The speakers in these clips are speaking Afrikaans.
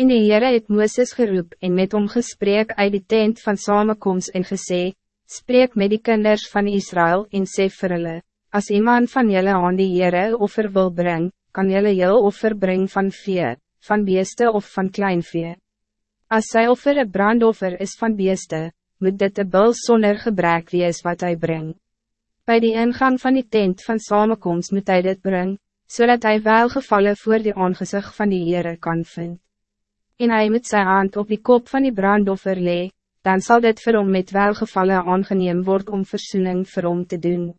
En die Heere het Mooses geroep en met hom gesprek uit die tent van samenkomst en gesê, Spreek met die kinders van Israël en sê vir hulle, As iemand van jullie aan die Heere offer wil brengen, kan jullie jou offer brengen van vee, van beeste of van kleinvee. As sy offer een brandoffer is van beeste, moet dit de bul zonder gebrek wees wat hij brengt. Bij die ingang van die tent van samenkomst moet hij dit brengen, zodat hij welgevallen voor de aangezicht van die Heere kan vinden en hij met zijn hand op die kop van die brandoffer lee, dan zal dit vir hom met welgevallen aangeneem worden om verzoening vir hom te doen.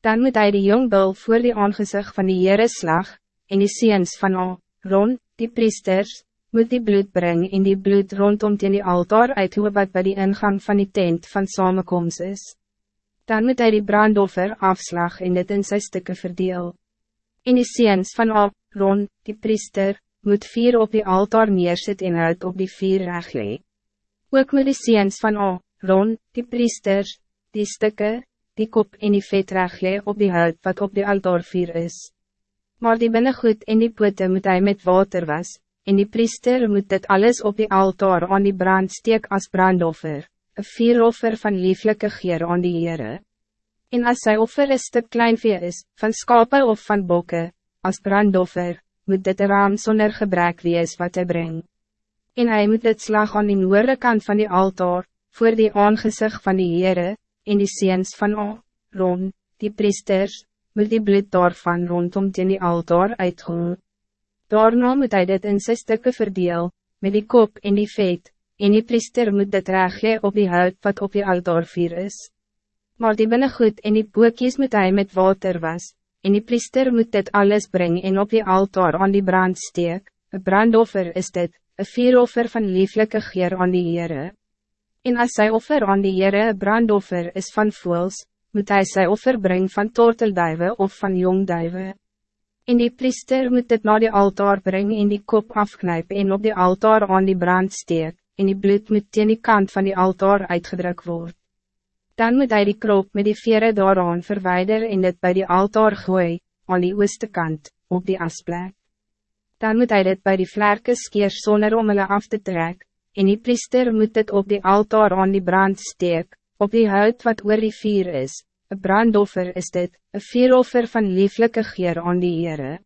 Dan moet hij die jongbul voor die aangezicht van die Heere slag, en die seens van Aaron, die priesters, moet die bloed brengen in die bloed rondom teen die altaar uit hoe wat by die ingang van die tent van samenkomst is. Dan moet hij die brandoffer afslag en dit in sy stukken verdeel. En die seens van Aaron, die priester, moet vier op die altaar neersit en uit op die vier reglee. Ook moet die seens van A, Ron, die priesters, die stukken, die kop en die vet reglee op die hout wat op die altaar vier is. Maar die binnengoed en die pote moet hij met water was, en die priester moet dit alles op die altaar aan die brand steek as brandoffer, een vieroffer van lieflijke geer aan die Heere. En als sy offer een stuk kleinvee is, van skape of van bokken, als brandoffer, moet dit een raam zonder gebrek wees wat hij brengt. En hij moet het slag aan die noorde kant van die altaar, voor die aangezicht van die Heere, en die seens van Aaron, die priesters, moet die bloed daarvan rondom teen die altaar uitgaan. Daarna moet hij dit in sy stukken verdeel, met die kop en die vet, en die priester moet dit rechtje op die hout wat op die altaar vier is. Maar die binnengoed en die boekjes moet hij met water was, en die priester moet dit alles brengen en op die altaar aan die brand steek, een brandoffer is dit, een vieroffer van lieflijke geer aan die Heere. En als sy offer aan die Heere een brandoffer is van voels, moet hij sy offer brengen van tortelduiven of van jongduiven. En die priester moet dit naar die altaar brengen en die kop afknijpen en op die altaar aan die brand steek, en die bloed moet teen die kant van die altaar uitgedrukt worden dan moet hij die kroop met die vere daaraan verwijder en dit bij die altaar gooi, aan die ooste kant, op die asplek. Dan moet hij dit bij die vlerke skeer sonder om hulle af te trek, en die priester moet dit op die altaar aan die brand steek, op die huid wat oor die vier is, een brandoffer is dit, een vieroffer van lieflijke geer aan die Heere.